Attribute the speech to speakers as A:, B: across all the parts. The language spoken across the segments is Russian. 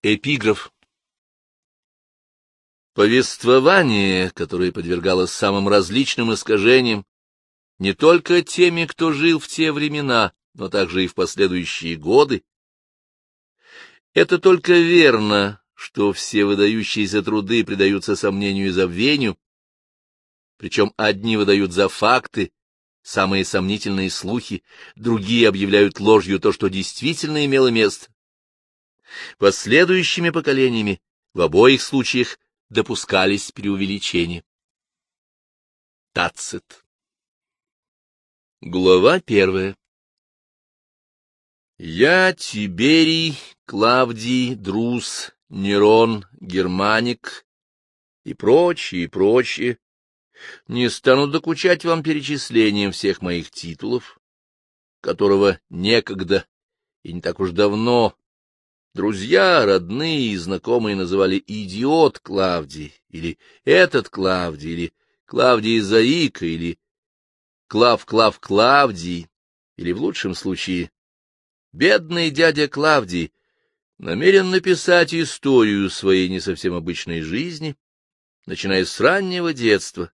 A: Эпиграф Повествование, которое подвергалось самым различным искажениям, не только теми, кто жил в те времена, но также и в последующие годы, это только верно, что все выдающиеся труды предаются сомнению и забвению, причем одни выдают за факты, самые сомнительные слухи, другие объявляют ложью то, что действительно имело место. Последующими поколениями в обоих случаях допускались преувеличения. Тацит Глава первая Я, Тиберий, Клавдий, Друз, Нерон, Германик и прочие, и прочие, не стану докучать вам перечислением всех моих титулов, которого некогда и не так уж давно Друзья, родные и знакомые называли «идиот Клавдий» или «этот Клавдий» или «Клавдий Заика» или «Клав-Клав Клавдий» или, в лучшем случае, «бедный дядя Клавдий» намерен написать историю своей не совсем обычной жизни, начиная с раннего детства,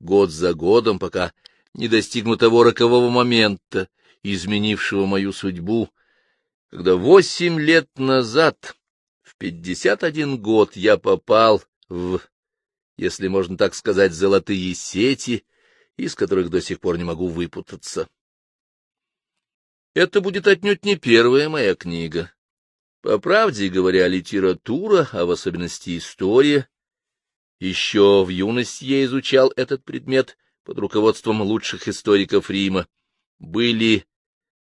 A: год за годом, пока не достигну того рокового момента, изменившего мою судьбу, когда восемь лет назад, в пятьдесят один год, я попал в, если можно так сказать, золотые сети, из которых до сих пор не могу выпутаться. Это будет отнюдь не первая моя книга. По правде говоря, литература, а в особенности история, еще в юности я изучал этот предмет под руководством лучших историков Рима, были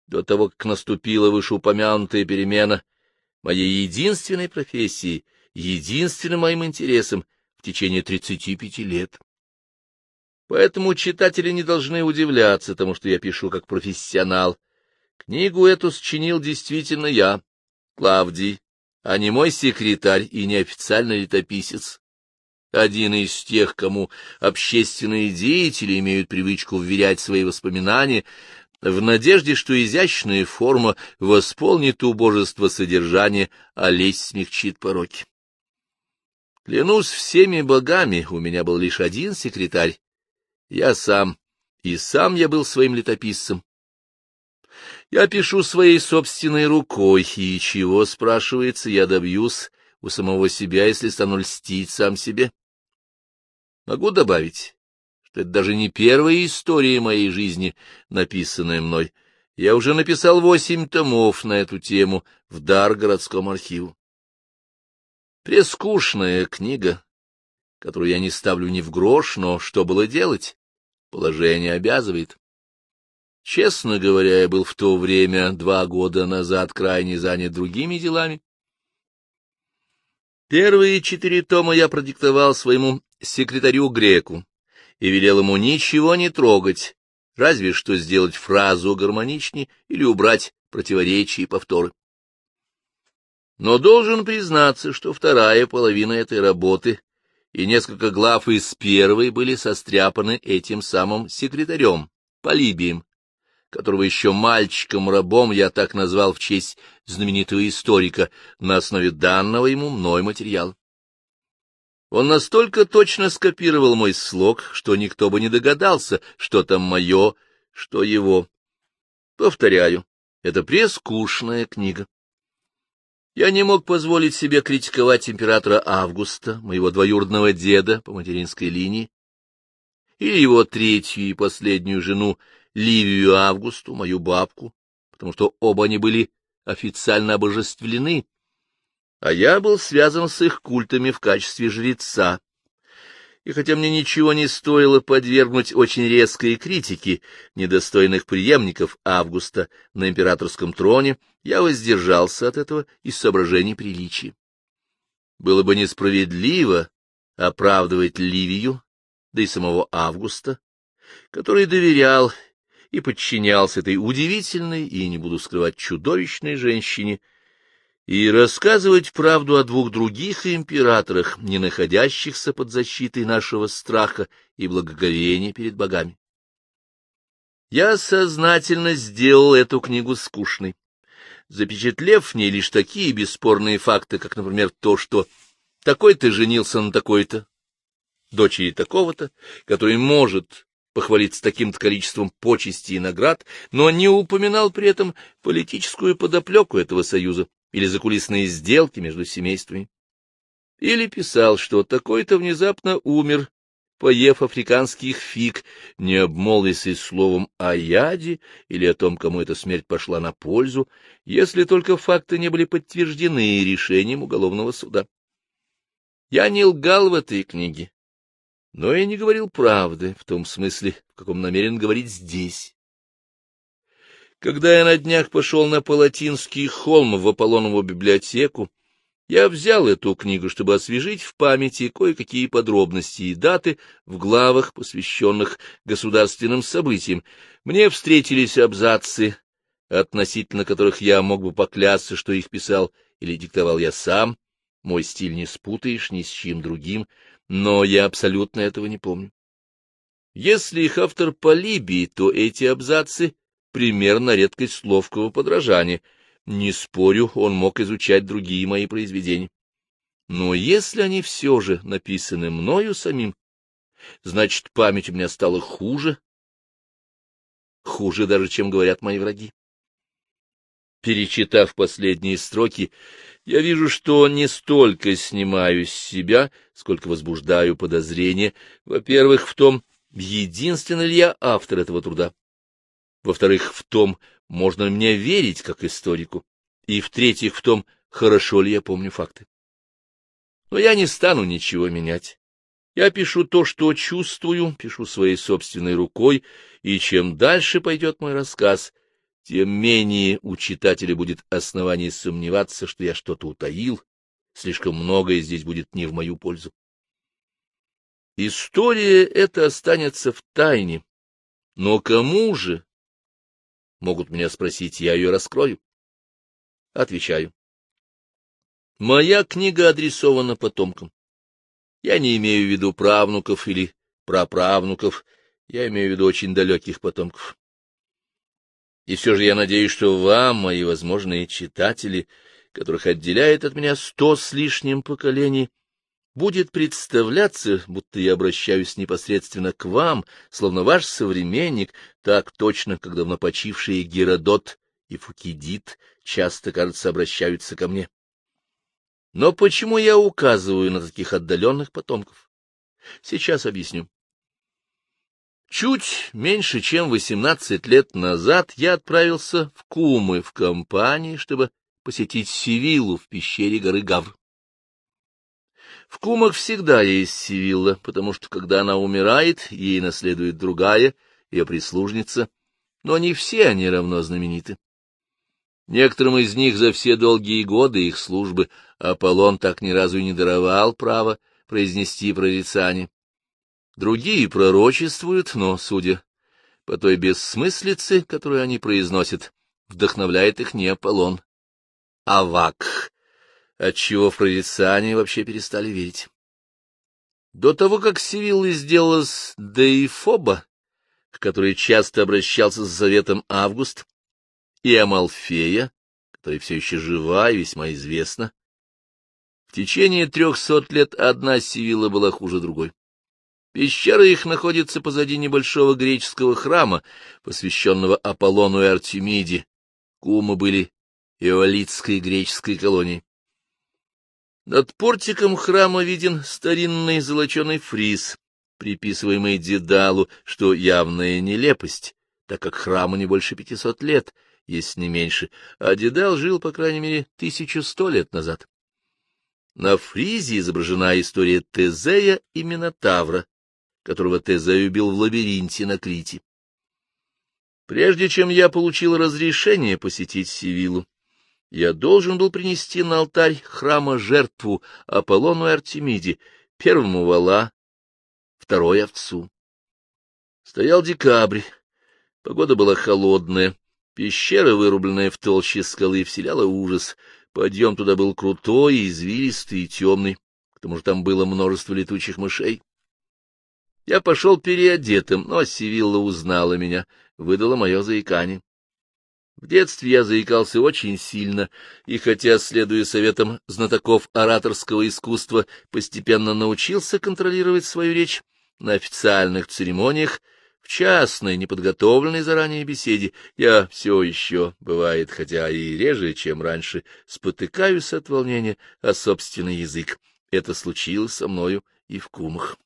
A: до того, как наступила вышеупомянутая перемена, моей единственной профессией, единственным моим интересом в течение тридцати пяти лет. Поэтому читатели не должны удивляться тому, что я пишу как профессионал. Книгу эту сочинил действительно я, Клавдий, а не мой секретарь и неофициальный летописец. Один из тех, кому общественные деятели имеют привычку вверять свои воспоминания, в надежде, что изящная форма восполнит убожество содержания, а лесть смягчит пороки. Клянусь всеми богами, у меня был лишь один секретарь. Я сам, и сам я был своим летописцем. Я пишу своей собственной рукой, и чего, спрашивается, я добьюсь у самого себя, если стану льстить сам себе. Могу добавить, что это даже не первая история моей жизни, написанная мной. Я уже написал восемь томов на эту тему в дар городскому архиву. Прескучная книга, которую я не ставлю ни в грош, но что было делать? Положение обязывает. Честно говоря, я был в то время, два года назад, крайне занят другими делами. Первые четыре тома я продиктовал своему секретарю Греку, и велел ему ничего не трогать, разве что сделать фразу гармоничнее или убрать противоречия и повторы. Но должен признаться, что вторая половина этой работы и несколько глав из первой были состряпаны этим самым секретарем, Полибием, которого еще мальчиком-рабом я так назвал в честь знаменитого историка на основе данного ему мной материала. Он настолько точно скопировал мой слог, что никто бы не догадался, что там мое, что его. Повторяю, это прескучная книга. Я не мог позволить себе критиковать императора Августа, моего двоюродного деда по материнской линии, или его третью и последнюю жену Ливию Августу, мою бабку, потому что оба они были официально обожествлены, а я был связан с их культами в качестве жреца. И хотя мне ничего не стоило подвергнуть очень резкой критике недостойных преемников Августа на императорском троне, я воздержался от этого из соображений приличия. Было бы несправедливо оправдывать Ливию, да и самого Августа, который доверял и подчинялся этой удивительной и, не буду скрывать, чудовищной женщине — и рассказывать правду о двух других императорах, не находящихся под защитой нашего страха и благоговения перед богами. Я сознательно сделал эту книгу скучной, запечатлев в ней лишь такие бесспорные факты, как, например, то, что такой-то женился на такой-то, дочери такого-то, который может похвалиться таким-то количеством почестей и наград, но не упоминал при этом политическую подоплеку этого союза или закулисные сделки между семействами. Или писал, что такой-то внезапно умер, поев африканских фиг, не обмолвясь словом о яде или о том, кому эта смерть пошла на пользу, если только факты не были подтверждены решением уголовного суда. Я не лгал в этой книге, но и не говорил правды, в том смысле, в каком намерен говорить здесь. Когда я на днях пошел на Палатинский холм в Аполлонову библиотеку, я взял эту книгу, чтобы освежить в памяти кое-какие подробности и даты в главах, посвященных государственным событиям. Мне встретились абзацы, относительно которых я мог бы поклясться, что их писал или диктовал я сам. Мой стиль не спутаешь ни с чьим другим, но я абсолютно этого не помню. Если их автор по Либии, то эти абзацы — примерно редкость ловкого подражания — не спорю, он мог изучать другие мои произведения. Но если они все же написаны мною самим, значит, память у меня стала хуже, хуже даже, чем говорят мои враги. Перечитав последние строки, я вижу, что не столько снимаю с себя, сколько возбуждаю подозрения, во-первых, в том, единственный ли я автор этого труда, во-вторых, в том, можно мне верить как историку, и, в-третьих, в том, хорошо ли я помню факты. Но я не стану ничего менять. Я пишу то, что чувствую, пишу своей собственной рукой, и чем дальше пойдет мой рассказ, тем менее у читателя будет оснований сомневаться, что я что-то утаил, слишком многое здесь будет не в мою пользу. История эта останется в тайне, но кому же Могут меня спросить, я ее раскрою. Отвечаю. Моя книга адресована потомкам. Я не имею в виду правнуков или праправнуков, я имею в виду очень далеких потомков. И все же я надеюсь, что вам, мои возможные читатели, которых отделяет от меня сто с лишним поколений, будет представляться, будто я обращаюсь непосредственно к вам, словно ваш современник, так точно, как давно почившие Геродот и Фукидид часто, кажется, обращаются ко мне. Но почему я указываю на таких отдаленных потомков? Сейчас объясню. Чуть меньше, чем восемнадцать лет назад я отправился в Кумы в компании, чтобы посетить Сивиллу в пещере горы Гавр. В кумах всегда есть Сивилла, потому что, когда она умирает, ей наследует другая, ее прислужница, но не все они равно знамениты. Некоторым из них за все долгие годы их службы Аполлон так ни разу и не даровал право произнести прорицание. Другие пророчествуют, но, судя по той бессмыслице, которую они произносят, вдохновляет их не Аполлон, а Вак, отчего в прорицание вообще перестали верить. До того, как Сивилла сделалась Деифоба, к которой часто обращался с заветом Август, и Амалфея, которая все еще жива и весьма известна, в течение трехсот лет одна Сивилла была хуже другой. Пещера их находится позади небольшого греческого храма, посвященного Аполлону и Артемиде. Кумы были иолитской греческой колонией. Над портиком храма виден старинный золоченый фриз, приписываемый Дедалу, что явная нелепость, так как храму не больше пятисот лет, если не меньше, а Дедал жил, по крайней мере, тысячу сто лет назад. На фризе изображена история Тезея и Минотавра, которого Тезей убил в лабиринте на Крите. Прежде чем я получил разрешение посетить Сивилу, я должен был принести на алтарь храма жертву Аполлону и Артемиде, первому вала, второй овцу. Стоял декабрь, погода была холодная, пещера, вырубленная в толще скалы, вселяла ужас, подъем туда был крутой, извилистый и темный, к тому же там было множество летучих мышей. Я пошел переодетым, но Сивилла узнала меня, выдала мое заикание. В детстве я заикался очень сильно, и хотя, следуя советам знатоков ораторского искусства, постепенно научился контролировать свою речь на официальных церемониях, в частной, неподготовленной заранее беседе я все еще, бывает, хотя и реже, чем раньше, спотыкаюсь от волнения о собственный язык. Это случилось со мною и в кумах.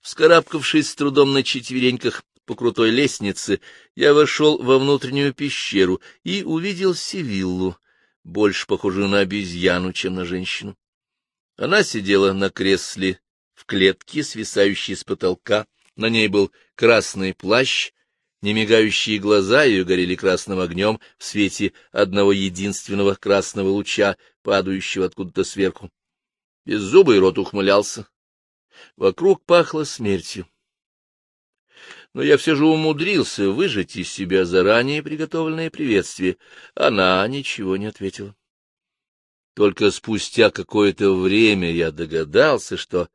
A: Вскарабкавшись с трудом на четвереньках по крутой лестнице, я вошел во внутреннюю пещеру и увидел Севиллу, больше похожую на обезьяну, чем на женщину. Она сидела на кресле в клетке, свисающей с потолка, на ней был красный плащ, немигающие глаза ее горели красным огнем в свете одного единственного красного луча, падающего откуда-то сверху. Беззубый рот ухмылялся. Вокруг пахло смертью. Но я все же умудрился выжать из себя заранее приготовленное приветствие. Она ничего не ответила. Только спустя какое-то время я догадался, что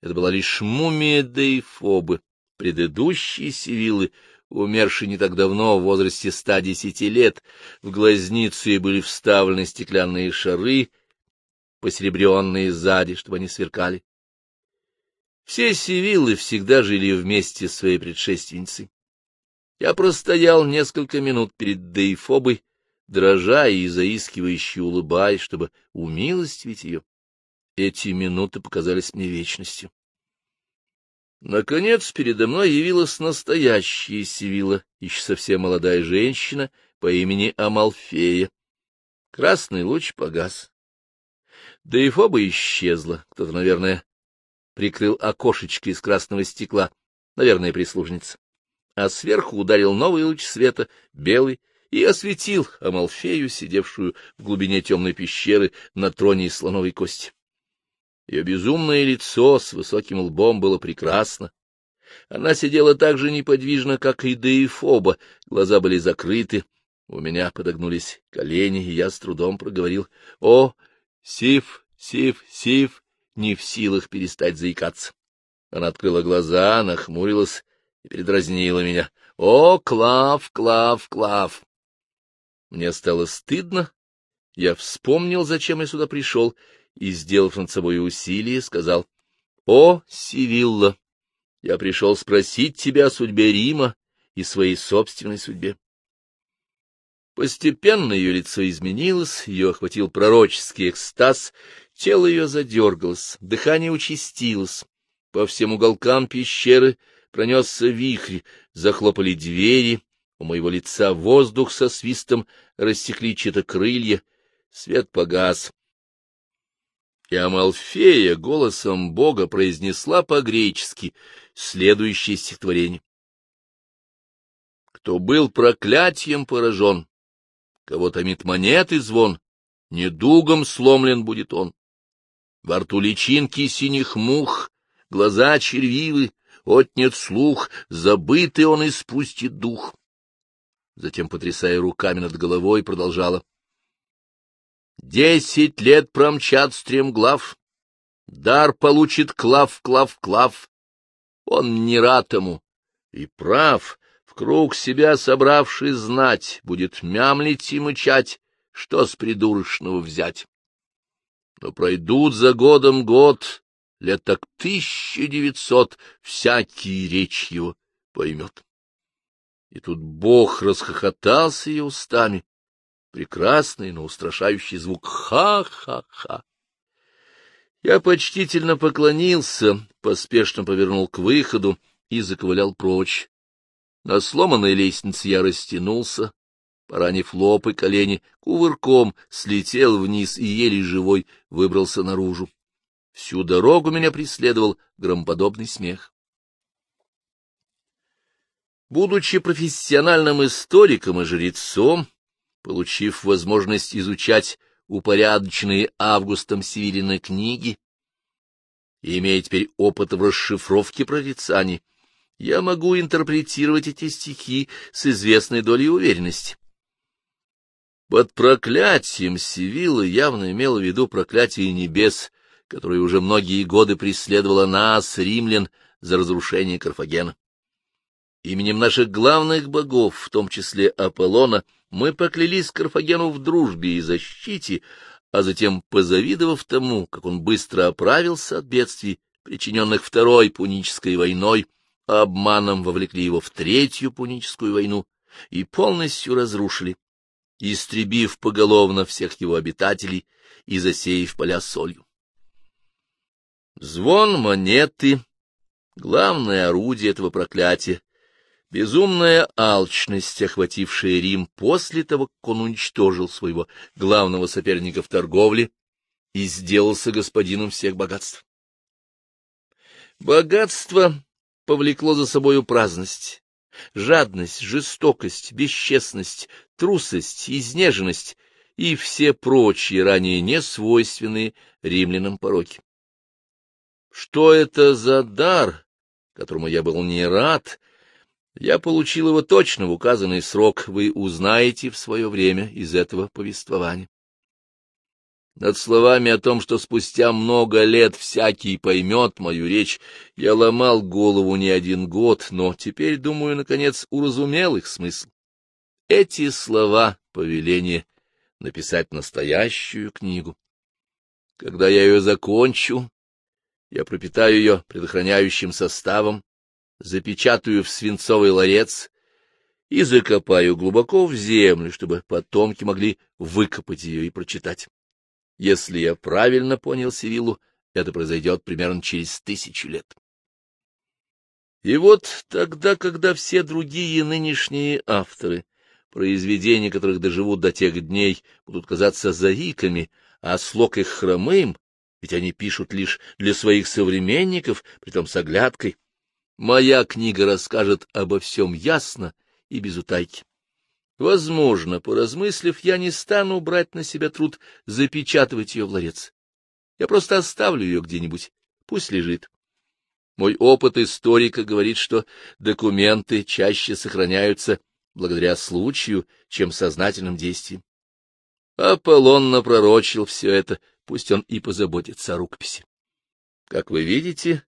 A: это была лишь мумия Дейфобы, предыдущие Сивилы, умершие не так давно, в возрасте ста десяти лет, в глазницы были вставлены стеклянные шары, посеребренные сзади, чтобы они сверкали. Все Сивиллы всегда жили вместе с своей предшественницей. Я простоял несколько минут перед Дейфобой, дрожа и заискивающе улыбаясь, чтобы умилостивить ее. Эти минуты показались мне вечностью. Наконец передо мной явилась настоящая Сивила, еще совсем молодая женщина по имени Амалфея. Красный луч погас. Да и фоба исчезла. Кто-то, наверное, прикрыл окошечко из красного стекла, наверное, прислужница. А сверху ударил новый луч света, белый, и осветил Амалфею, сидевшую в глубине темной пещеры на троне из слоновой кости. Ее безумное лицо с высоким лбом было прекрасно. Она сидела так же неподвижно, как и Деифоба, глаза были закрыты, у меня подогнулись колени, и я с трудом проговорил «О, Сив, Сив, Сив!» Не в силах перестать заикаться. Она открыла глаза, нахмурилась и передразнила меня. «О, Клав, Клав, Клав!» Мне стало стыдно. Я вспомнил, зачем я сюда пришел, и, сделав над собой усилие, сказал, — О, Сивилла, я пришел спросить тебя о судьбе Рима и своей собственной судьбе. Постепенно ее лицо изменилось, ее охватил пророческий экстаз, тело ее задергалось, дыхание участилось. По всем уголкам пещеры пронесся вихрь, захлопали двери, у моего лица воздух со свистом рассекли чьи-то крылья, свет погас, и Амалфея голосом Бога произнесла по-гречески следующее стихотворение. Кто был проклятием поражен, кого томит монеты звон, недугом сломлен будет он. Во рту личинки синих мух, глаза червивы, отнят слух, забытый он испустит дух. Затем, потрясая руками над головой, продолжала. Десять лет промчат стремглав, дар получит клав, клав, клав. Он не рад ему и прав, в круг себя собравший знать, будет мямлить и мычать, что с придурочного взять. Но пройдут за годом год, лет так тысяча девятьсот, всякий речь его поймет. И тут Бог расхохотался ее устами, прекрасный, но устрашающий звук «ха-ха-ха». Я почтительно поклонился, поспешно повернул к выходу и заковылял прочь. На сломанной лестнице я растянулся, поранив лоб и колени, кувырком слетел вниз и еле живой выбрался наружу. Всю дорогу меня преследовал громоподобный смех. Будучи профессиональным историком и жрецом, получив возможность изучать упорядоченные Августом Севилина книги, и имея теперь опыт в расшифровке прорицаний, я могу интерпретировать эти стихи с известной долей уверенности. Под проклятием Севилла явно имела в виду проклятие небес, которое уже многие годы преследовало нас, римлян, за разрушение Карфагена. Именем наших главных богов, в том числе Аполлона, мы поклялись Карфагену в дружбе и защите, а затем, позавидовав тому, как он быстро оправился от бедствий, причиненных Второй Пунической войной, обманом вовлекли его в Третью Пуническую войну и полностью разрушили, истребив поголовно всех его обитателей и засеяв поля солью. Звон монеты — главное орудие этого проклятия, безумная алчность, охватившая Рим после того, как он уничтожил своего главного соперника в торговле и сделался господином всех богатств. Богатство повлекло за собою праздность, жадность, жестокость, бесчестность, трусость, изнеженность и все прочие ранее несвойственные римлянам пороки. Что это за дар, которому я был не рад, я получил его точно в указанный срок, вы узнаете в свое время из этого повествования. Над словами о том, что спустя много лет всякий поймет мою речь, я ломал голову не один год, но теперь, думаю, наконец уразумел их смысл. Эти слова — повеление написать настоящую книгу. Когда я ее закончу, я пропитаю ее предохраняющим составом, запечатаю в свинцовый ларец и закопаю глубоко в землю, чтобы потомки могли выкопать ее и прочитать. Если я правильно понял Сивиллу, это произойдет примерно через тысячу лет. И вот тогда, когда все другие нынешние авторы, произведения которых доживут до тех дней, будут казаться заиками, а слог их хромым, ведь они пишут лишь для своих современников, притом с оглядкой, моя книга расскажет обо всем ясно и без утайки. Возможно, поразмыслив, я не стану брать на себя труд запечатывать ее в ларец. Я просто оставлю ее где-нибудь, пусть лежит. Мой опыт историка говорит, что документы чаще сохраняются благодаря случаю, чем сознательным действиям. Аполлон напророчил все это, пусть он и позаботится о рукописи. Как вы видите,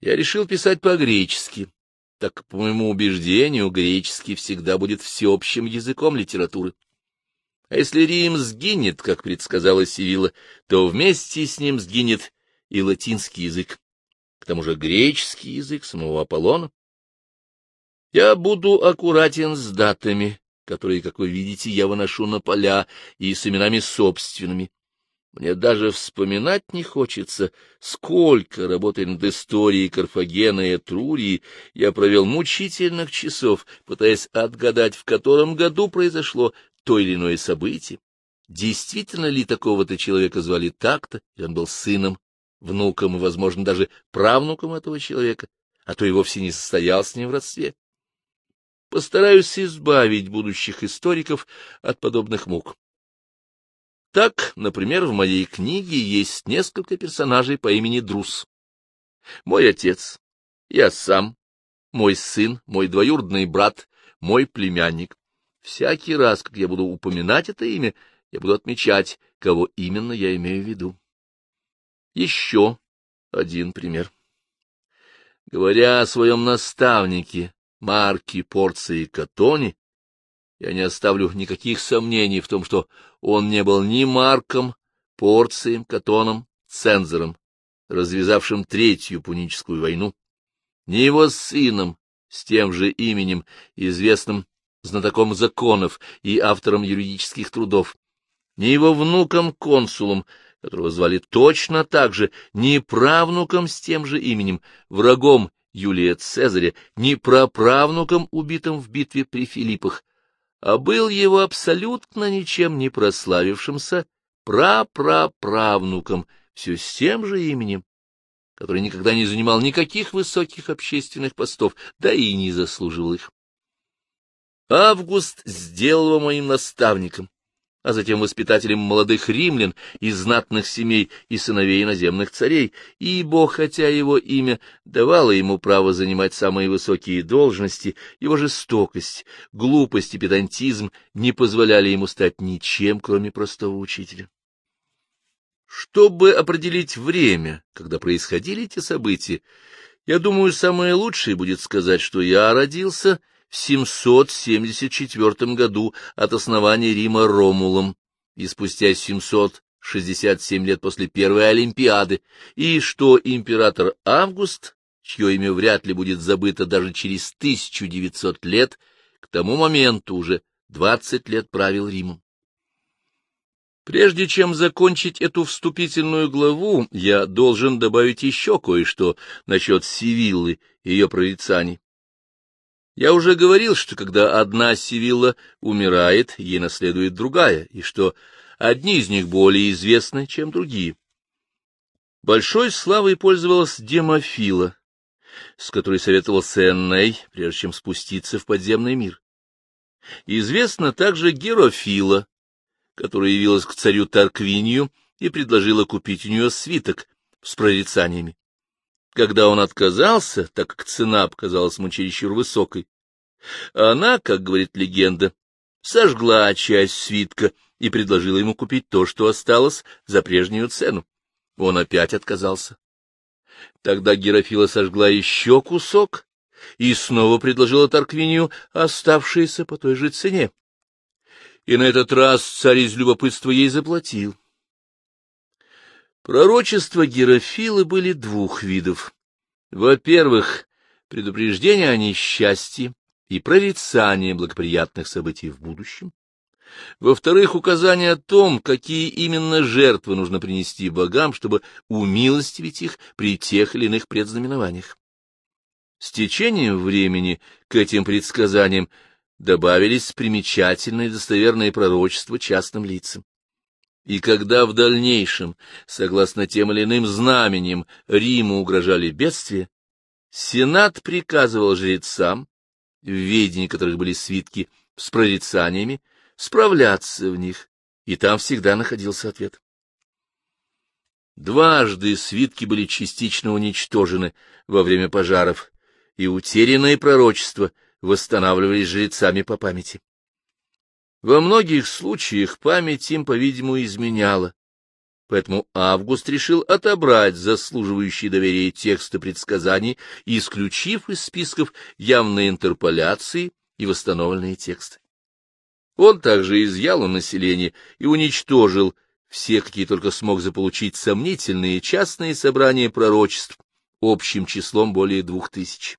A: я решил писать по-гречески, так, по моему убеждению, греческий всегда будет всеобщим языком литературы. А если Рим сгинет, как предсказала Сивила, то вместе с ним сгинет и латинский язык, к тому же греческий язык самого Аполлона. Я буду аккуратен с датами, которые, как вы видите, я выношу на поля, и с именами собственными. Мне даже вспоминать не хочется, сколько, работая над историей Карфагена и Этрурии, я провел мучительных часов, пытаясь отгадать, в котором году произошло то или иное событие. Действительно ли такого-то человека звали так-то, и он был сыном, внуком и, возможно, даже правнуком этого человека, а то и вовсе не состоял с ним в родстве. Постараюсь избавить будущих историков от подобных мук. Так, например, в моей книге есть несколько персонажей по имени Друз. Мой отец, я сам, мой сын, мой двоюродный брат, мой племянник. Всякий раз, как я буду упоминать это имя, я буду отмечать, кого именно я имею в виду. Еще один пример. Говоря о своем наставнике, Марке Порции Катоне, я не оставлю никаких сомнений в том, что он не был ни Марком, Порцием, Катоном, Цензором, развязавшим Третью Пуническую войну, ни его сыном с тем же именем, известным знатоком законов и автором юридических трудов, ни его внуком-консулом, которого звали точно так же, ни правнуком с тем же именем, врагом Юлия Цезаря, ни праправнуком, убитым в битве при Филиппах, а был его абсолютно ничем не прославившимся прапраправнуком, все с тем же именем, который никогда не занимал никаких высоких общественных постов, да и не заслуживал их. Август сделал его моим наставником, а затем воспитателем молодых римлян из знатных семей и сыновей иноземных царей, ибо, хотя его имя давало ему право занимать самые высокие должности, его жестокость, глупость и педантизм не позволяли ему стать ничем, кроме простого учителя. Чтобы определить время, когда происходили эти события, Я думаю, самое лучшее будет сказать, что я родился в 774 году от основания Рима Ромулом, и спустя 767 лет после первой Олимпиады, и что император Август, чье имя вряд ли будет забыто даже через 1900 лет, к тому моменту уже 20 лет правил Римом. Прежде чем закончить эту вступительную главу, я должен добавить еще кое-что насчет Сивиллы и ее прорицаний. Я уже говорил, что когда одна Сивилла умирает, ей наследует другая, и что одни из них более известны, чем другие. Большой славой пользовалась Демофила, с которой советовался Энней, прежде чем спуститься в подземный мир. Известна также Герофила, которая явилась к царю Тарквинию и предложила купить у нее свиток с прорицаниями. Когда он отказался, так как цена показалась ему чересчур высокой, она, как говорит легенда, сожгла часть свитка и предложила ему купить то, что осталось, за прежнюю цену. Он опять отказался. Тогда Герофила сожгла еще кусок и снова предложила Тарквинию оставшиеся по той же цене и на этот раз царь из любопытства ей заплатил. Пророчества Герофилы были двух видов. Во-первых, предупреждение о несчастье и прорицание благоприятных событий в будущем. Во-вторых, указание о том, какие именно жертвы нужно принести богам, чтобы умилостивить их при тех или иных предзнаменованиях. С течением времени к этим предсказаниям добавились примечательные достоверные пророчества частным лицам. И когда в дальнейшем, согласно тем или иным знаменем, Риму угрожали бедствия, Сенат приказывал жрецам, в ведении которых были свитки с прорицаниями, справляться в них, и там всегда находился ответ. Дважды свитки были частично уничтожены во время пожаров, и утерянное пророчество восстанавливались жрецами по памяти. Во многих случаях память им, по-видимому, изменяла, поэтому Август решил отобрать заслуживающие доверия тексты предсказаний, исключив из списков явные интерполяции и восстановленные тексты. Он также изъял у населения и уничтожил все, какие только смог заполучить сомнительные частные собрания пророчеств, общим числом более двух тысяч.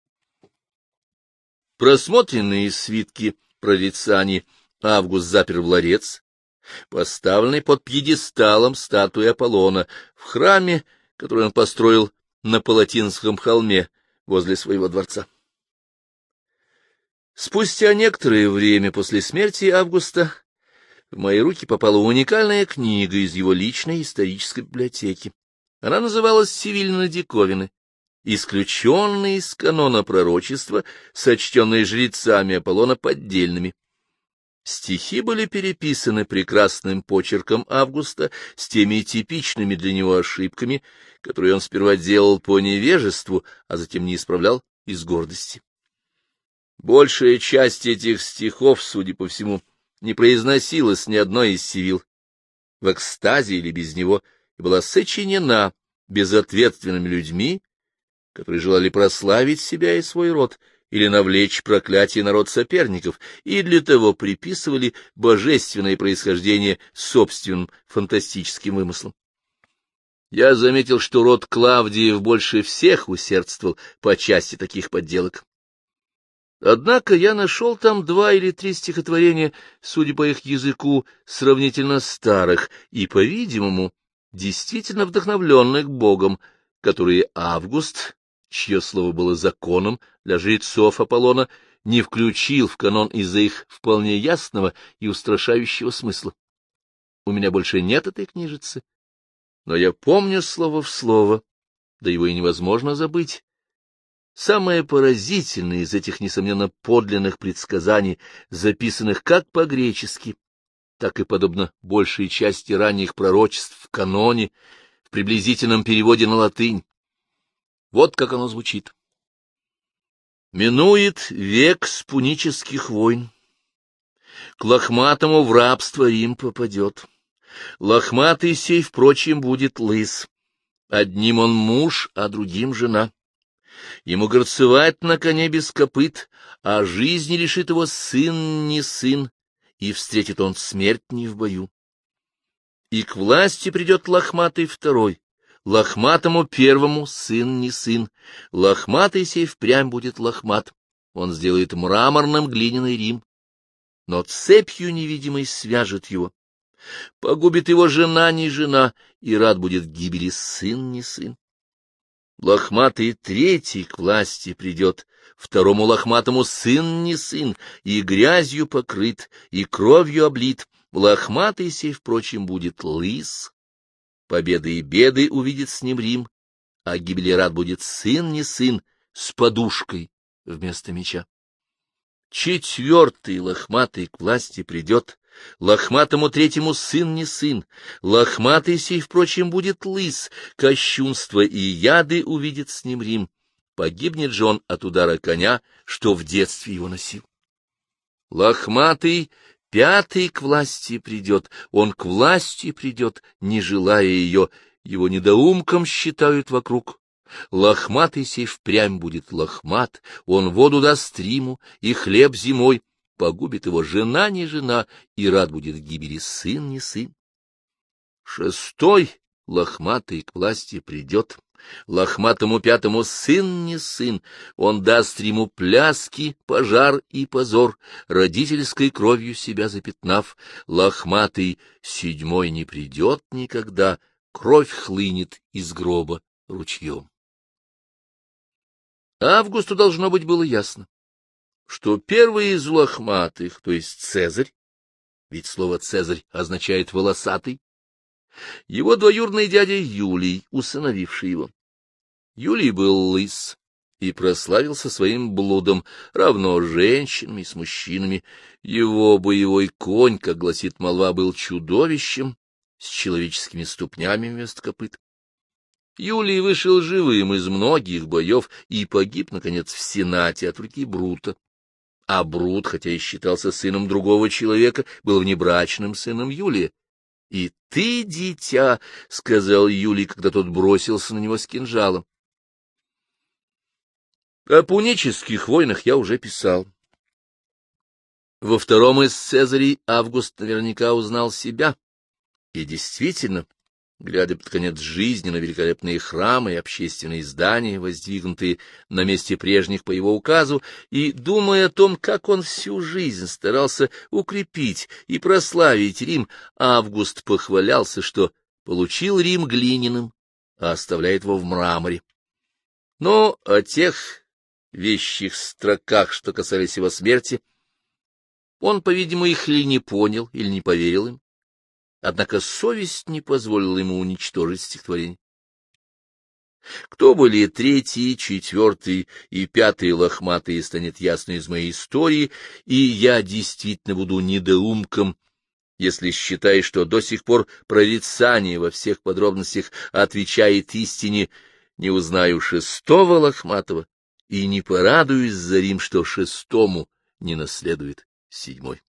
A: Просмотренные свитки прорицаний Август запер в ларец, поставленный под пьедесталом статуи Аполлона в храме, который он построил на Палатинском холме возле своего дворца. Спустя некоторое время после смерти Августа в мои руки попала уникальная книга из его личной исторической библиотеки. Она называлась «Сивильно диковины», исключенные из канона пророчества, сочтенные жрецами Аполлона поддельными. Стихи были переписаны прекрасным почерком Августа с теми типичными для него ошибками, которые он сперва делал по невежеству, а затем не исправлял из гордости. Большая часть этих стихов, судя по всему, не произносилась ни одной из сивил. В экстазе или без него была сочинена безответственными людьми, которые желали прославить себя и свой род или навлечь проклятие народ соперников, и для того приписывали божественное происхождение собственным фантастическим вымыслом. Я заметил, что род Клавдиев больше всех усердствовал по части таких подделок. Однако я нашел там два или три стихотворения, судя по их языку, сравнительно старых и, по-видимому, действительно вдохновленных Богом, которые Август чье слово было законом для жрецов Аполлона, не включил в канон из-за их вполне ясного и устрашающего смысла. У меня больше нет этой книжицы, но я помню слово в слово, да его и невозможно забыть. Самое поразительное из этих, несомненно, подлинных предсказаний, записанных как по-гречески, так и, подобно большей части ранних пророчеств в каноне, в приблизительном переводе на латынь, вот как оно звучит. Минует век спунических войн. К лохматому в рабство Рим попадет. Лохматый сей, впрочем, будет лыс. Одним он муж, а другим жена. Ему горцевать на коне без копыт, а жизни лишит его сын не сын, и встретит он смерть не в бою. И к власти придет лохматый второй, лохматому первому сын не сын, лохматый сей впрямь будет лохмат, он сделает мраморным глиняный Рим, но цепью невидимой свяжет его. Погубит его жена не жена, и рад будет гибели сын не сын. Лохматый третий к власти придет, второму лохматому сын не сын, и грязью покрыт, и кровью облит, лохматый сей, впрочем, будет лыс. Победы и беды увидит с ним Рим, а гибели рад будет сын не сын, с подушкой вместо меча. Четвертый лохматый к власти придет, Лохматому третьему сын не сын, лохматый сей, впрочем, будет лыс, кощунство и яды увидит с ним Рим. Погибнет же он от удара коня, что в детстве его носил. Лохматый пятый к власти придет, он к власти придет, не желая ее, его недоумком считают вокруг. Лохматый сей впрямь будет лохмат, он воду даст Риму и хлеб зимой, погубит его жена не жена, и рад будет гибели сын не сын. Шестой лохматый к власти придет, лохматому пятому сын не сын, он даст ему пляски, пожар и позор, родительской кровью себя запятнав, лохматый седьмой не придет никогда, кровь хлынет из гроба ручьем. Августу должно быть было ясно что первый из лохматых, то есть Цезарь, ведь слово «Цезарь» означает «волосатый», его двоюродный дядя Юлий, усыновивший его. Юлий был лыс и прославился своим блудом, равно женщинами с мужчинами. Его боевой конь, как гласит молва, был чудовищем с человеческими ступнями вместо копыт. Юлий вышел живым из многих боев и погиб, наконец, в Сенате от руки Брута а Брут, хотя и считался сыном другого человека, был внебрачным сыном Юлия. — И ты, дитя, — сказал Юлий, когда тот бросился на него с кинжалом. О пунических войнах я уже писал. Во втором из Цезарей Август наверняка узнал себя. И действительно, глядя под конец жизни на великолепные храмы и общественные здания, воздвигнутые на месте прежних по его указу, и думая о том, как он всю жизнь старался укрепить и прославить Рим, Август похвалялся, что получил Рим глиняным, а оставляет его в мраморе. Но о тех вещих строках, что касались его смерти, он, по-видимому, их или не понял, или не поверил им. Однако совесть не позволила ему уничтожить стихотворение. Кто были третий, четвертый и пятый лохматые, станет ясно из моей истории, и я действительно буду недоумком, если считаешь, что до сих пор прорицание во всех подробностях отвечает истине, не узнаю шестого лохматого и не порадуюсь за Рим, что шестому не наследует седьмой.